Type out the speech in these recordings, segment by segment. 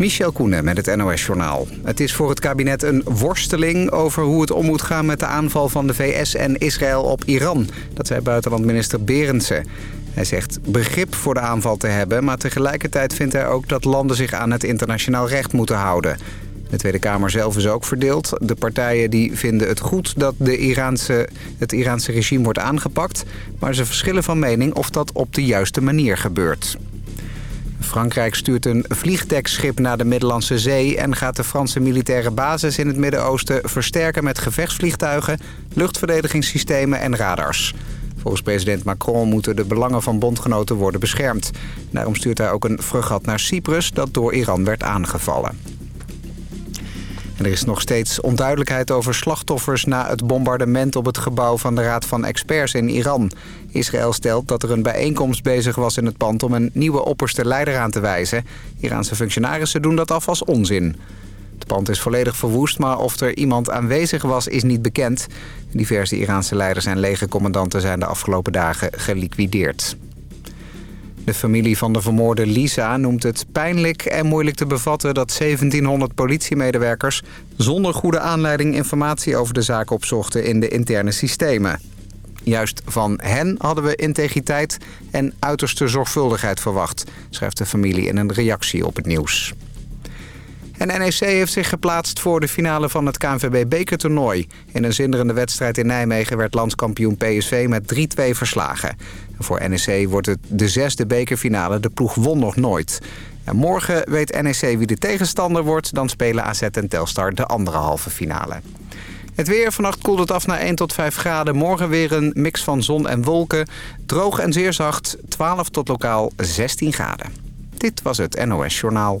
Michel Koenen met het NOS-journaal. Het is voor het kabinet een worsteling over hoe het om moet gaan... met de aanval van de VS en Israël op Iran. Dat zei buitenlandminister Berendsen. Hij zegt begrip voor de aanval te hebben... maar tegelijkertijd vindt hij ook dat landen zich aan het internationaal recht moeten houden. De Tweede Kamer zelf is ook verdeeld. De partijen die vinden het goed dat de Iraanse, het Iraanse regime wordt aangepakt... maar ze verschillen van mening of dat op de juiste manier gebeurt. Frankrijk stuurt een vliegdekschip naar de Middellandse Zee... en gaat de Franse militaire basis in het Midden-Oosten versterken met gevechtsvliegtuigen... luchtverdedigingssystemen en radars. Volgens president Macron moeten de belangen van bondgenoten worden beschermd. Daarom stuurt hij ook een fregat naar Cyprus dat door Iran werd aangevallen. Er is nog steeds onduidelijkheid over slachtoffers na het bombardement op het gebouw van de Raad van Experts in Iran. Israël stelt dat er een bijeenkomst bezig was in het pand om een nieuwe opperste leider aan te wijzen. Iraanse functionarissen doen dat af als onzin. Het pand is volledig verwoest, maar of er iemand aanwezig was is niet bekend. Diverse Iraanse leiders en legercommandanten zijn de afgelopen dagen geliquideerd. De familie van de vermoorde Lisa noemt het pijnlijk en moeilijk te bevatten... dat 1700 politiemedewerkers zonder goede aanleiding informatie over de zaak opzochten in de interne systemen. Juist van hen hadden we integriteit en uiterste zorgvuldigheid verwacht... schrijft de familie in een reactie op het nieuws. En NEC heeft zich geplaatst voor de finale van het KNVB-bekertoernooi. In een zinderende wedstrijd in Nijmegen werd landskampioen PSV met 3-2 verslagen. voor NEC wordt het de zesde bekerfinale. De ploeg won nog nooit. En morgen weet NEC wie de tegenstander wordt. Dan spelen AZ en Telstar de andere halve finale. Het weer. Vannacht koelt het af naar 1 tot 5 graden. Morgen weer een mix van zon en wolken. Droog en zeer zacht. 12 tot lokaal 16 graden. Dit was het NOS Journaal.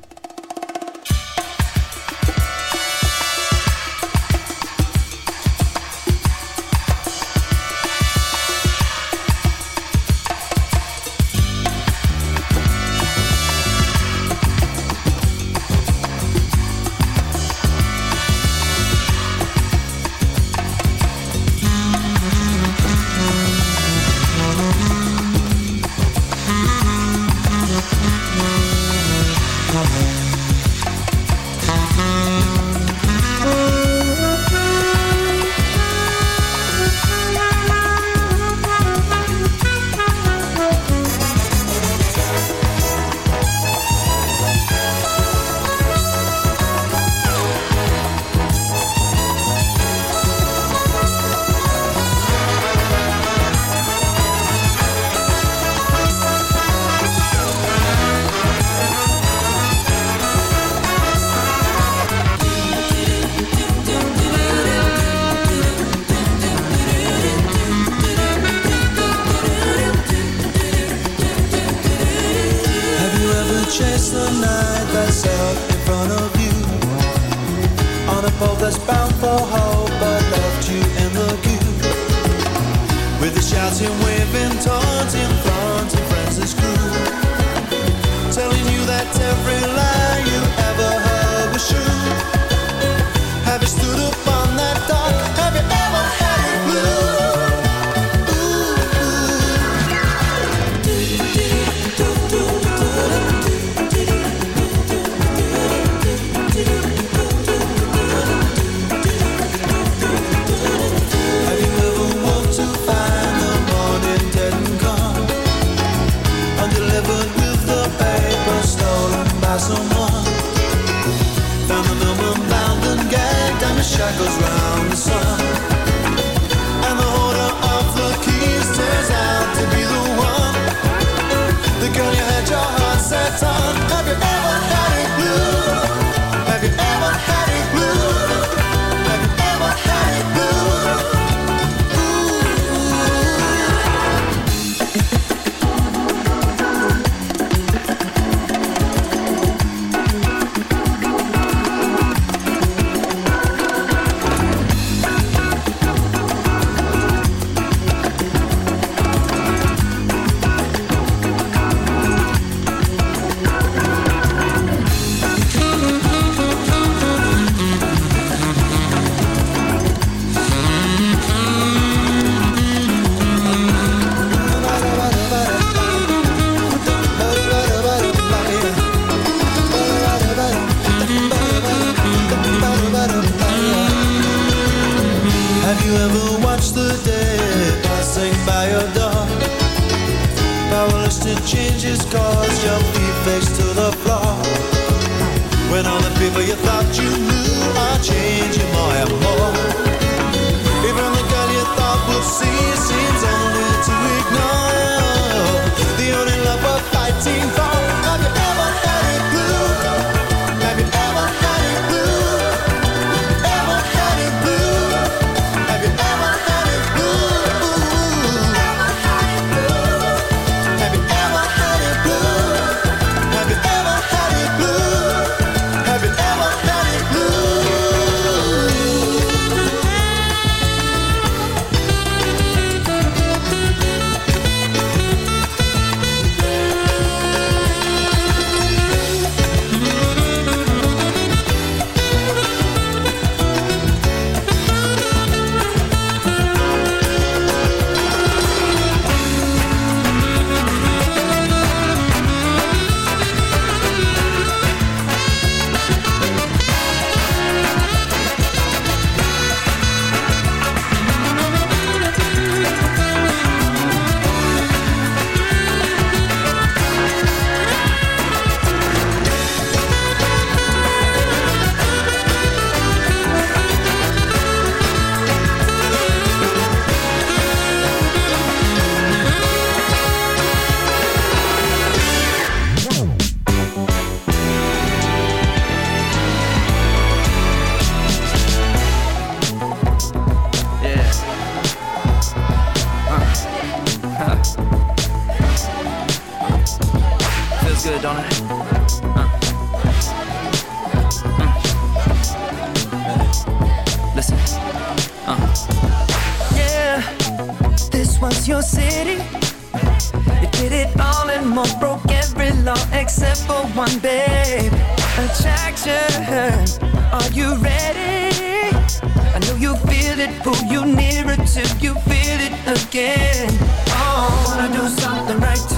Pull you nearer till you feel it again. Oh, wanna do something right,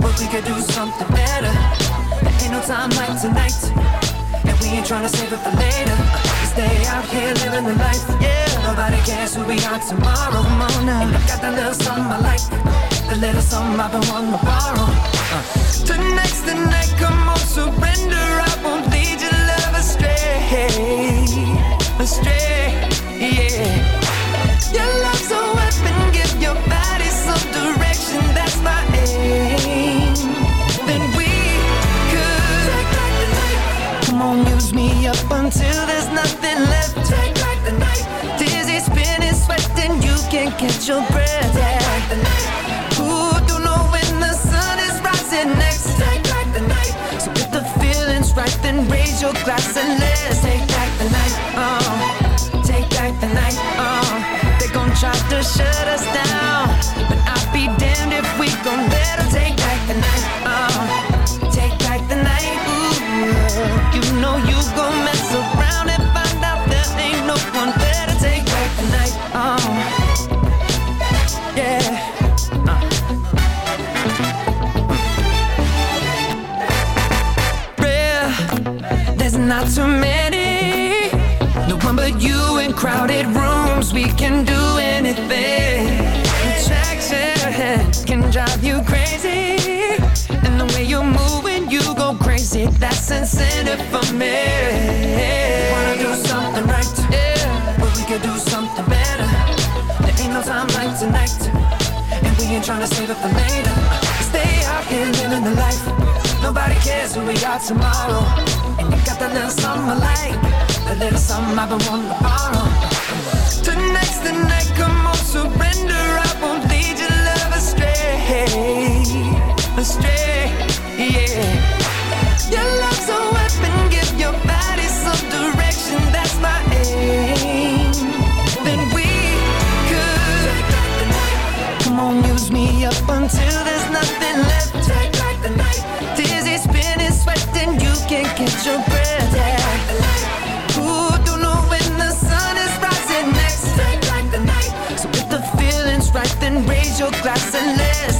but we could do something better. There ain't no time like tonight, and we ain't tryna save it for later. We stay out here living the life, yeah. Nobody cares who we are tomorrow. On now. And I got that little something I like, the little something I've been wanting to borrow. Uh. Tonight's the night, come on, surrender. I won't lead your love astray, astray, yeah. Your love's a weapon, give your body some direction. That's my aim. Then we could take back the night. Come on, use me up until there's nothing left. Take back the night. Dizzy, spinning, sweating, you can't catch your breath. Take back the night. Ooh, don't know when the sun is rising next. So if the feeling's right, then raise your glass and let's take back the night. Oh, shut us down, but I'll be damned if we gon' let 'em take back the night. Oh, take back the night. Ooh, you know you gon' mess around and find out there ain't no one better. Take back the night. Oh, yeah. Not too many. No one but you in crowded rooms. We can do Attraction can drive you crazy. And the way you're moving, you go crazy. That's incentive for me. Wanna do something right? But we could do something better. There ain't no time like tonight. And we ain't tryna save it for later. Cares who we are tomorrow. And you got that little something I like. That little something I've been wanting to borrow. Tonight's the night, come on, surrender. I won't lead your love astray. Astray, yeah. Your love's a weapon, give your body some direction. That's my aim. Then we could Come on, use me up until there's your glass and let's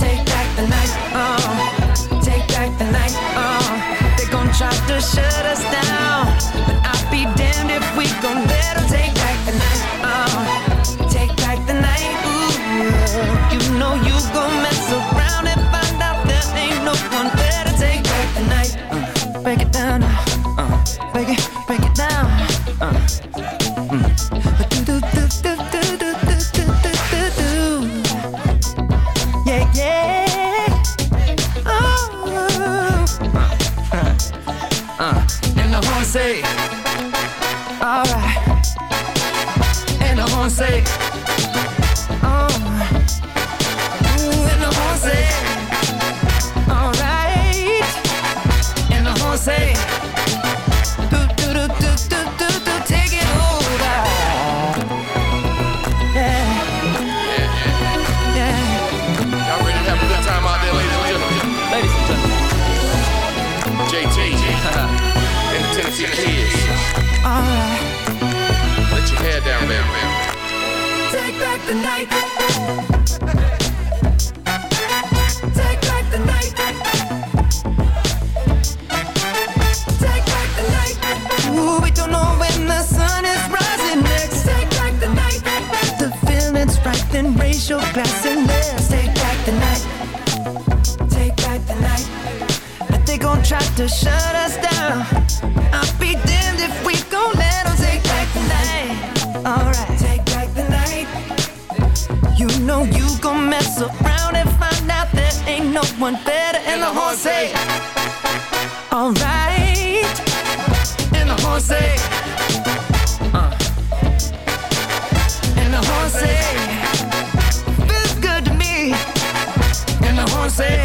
Hair down, man. Take back the night. We don't know when the sun is rising next. Take back the night. The feeling's right, then raise your glass and let's take back the night. Take back the night. But they gon' try to shut us down. No one better. And the horn say, Alright. and the horn say, uh, And the horn say, Feels good to me. and the horn say,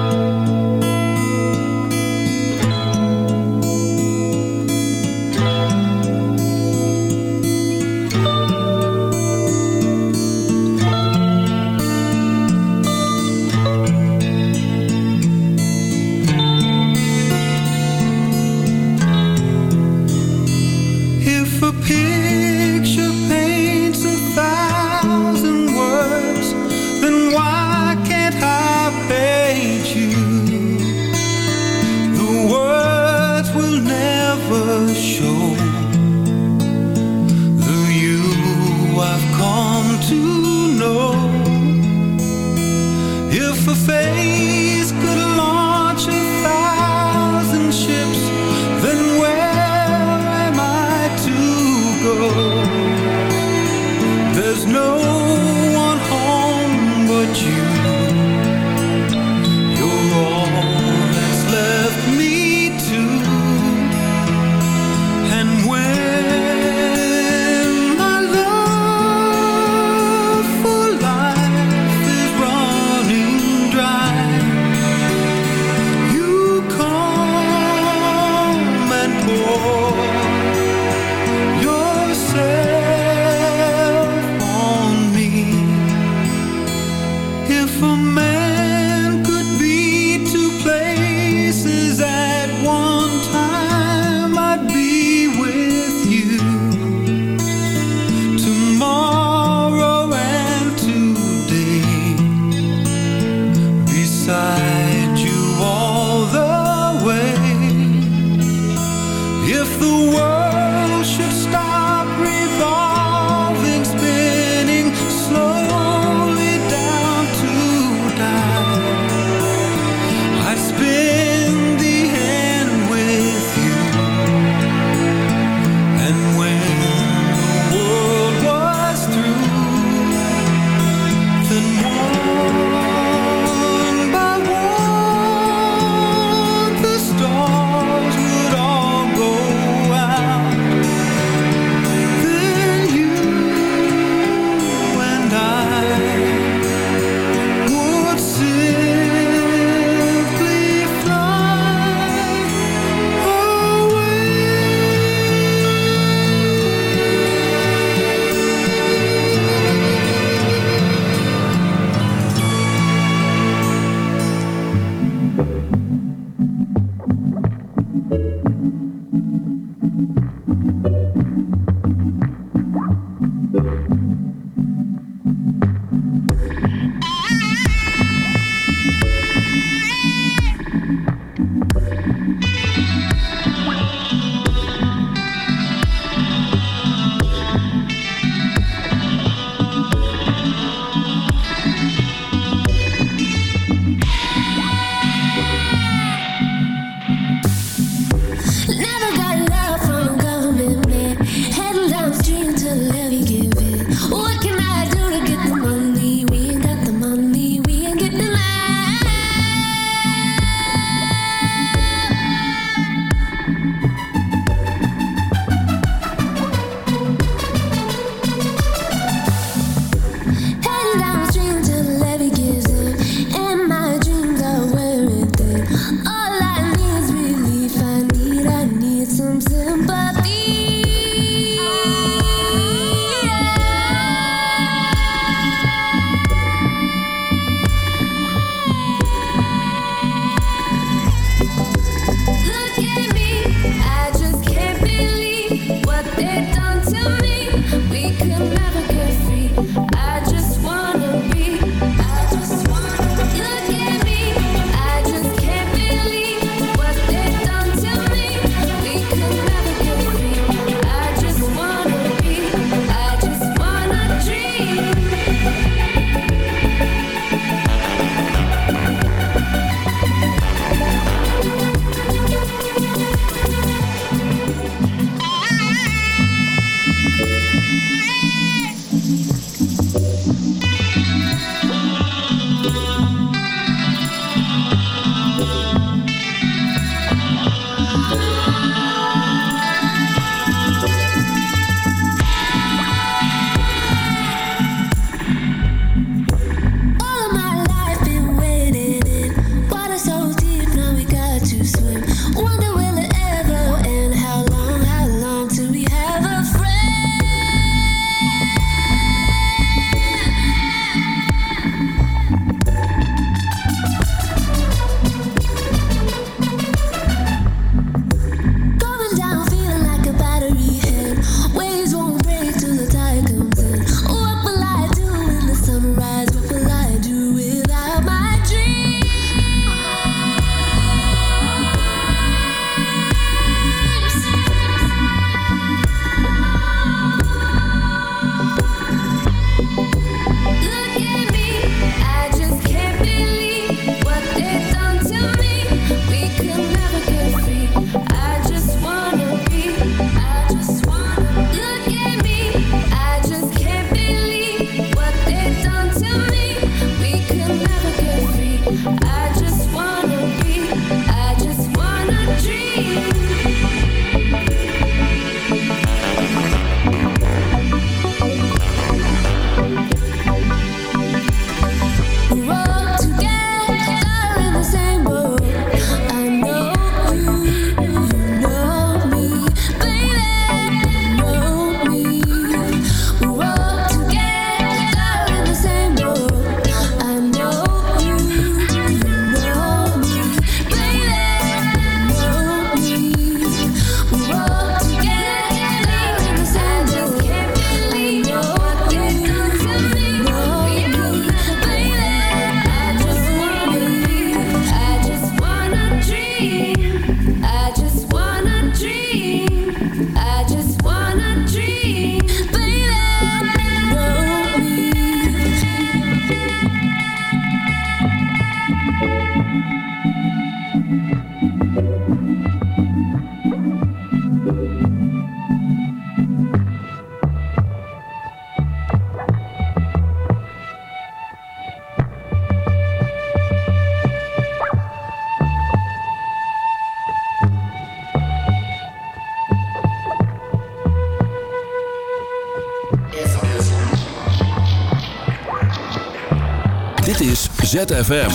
ZFM.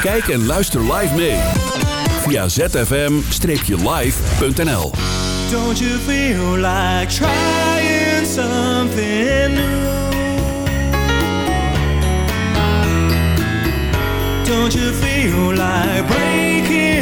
Kijk en luister live mee. Via zfm-live.nl Don't you feel like trying something new? Don't you feel like breaking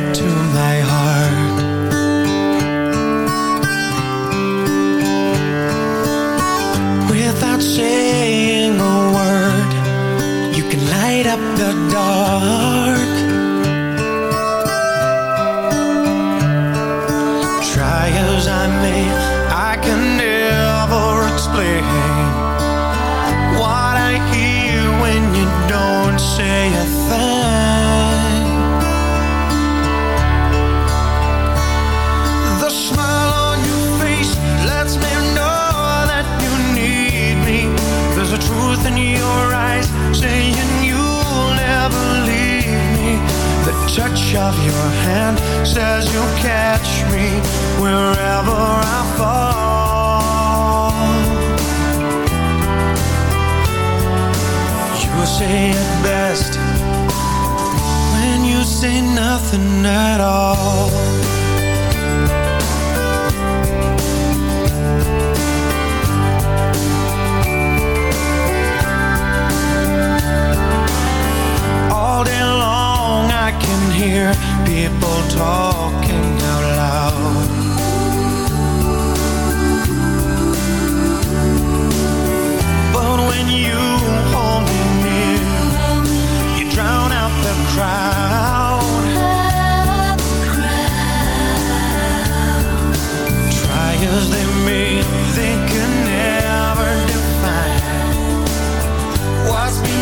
right to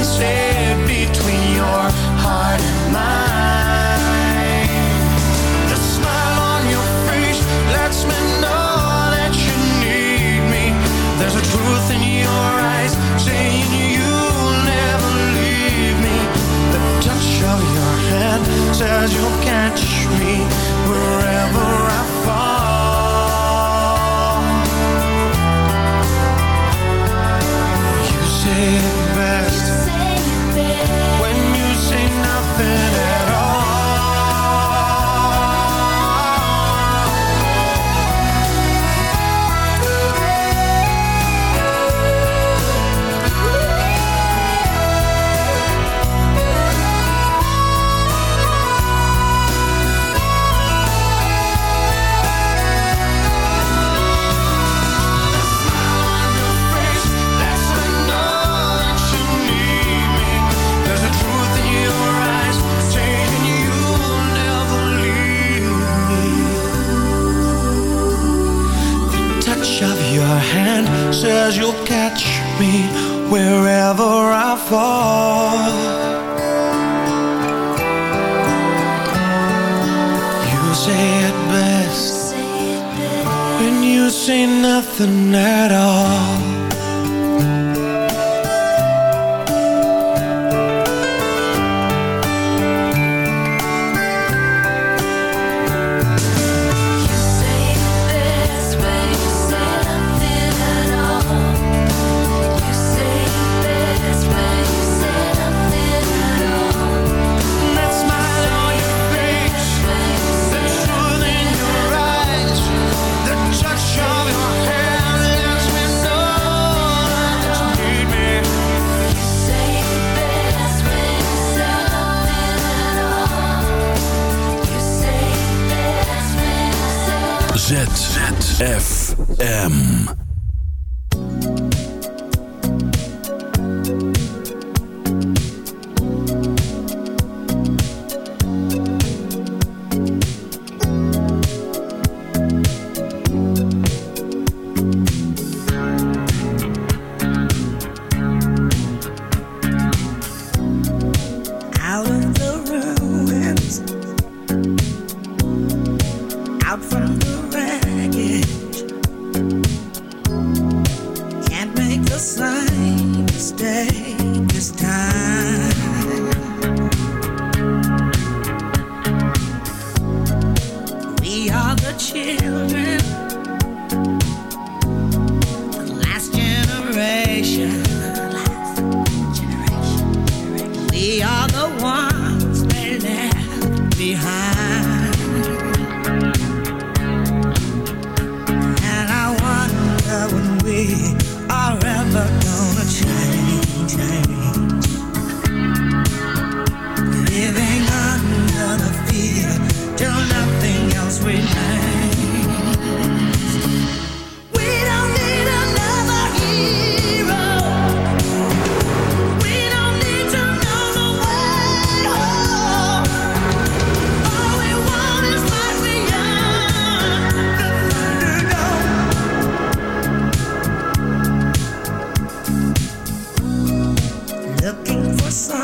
what's ZFM. passar.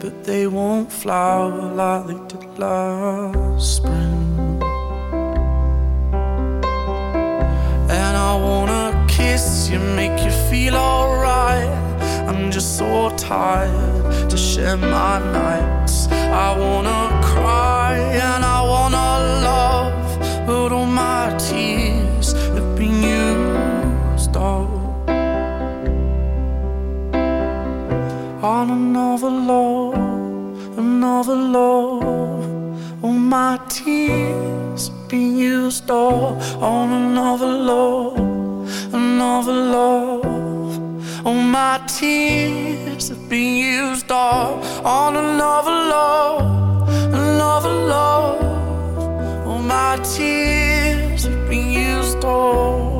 but they won't flower like they did last spring. And I wanna kiss you, make you feel alright. I'm just so tired to share my nights. I wanna cry and I wanna love, but all my tears have been used up. on another love of the. All oh, my tears being used all on another love, another love. All my tears being used all on another love, another love. All my tears being used all.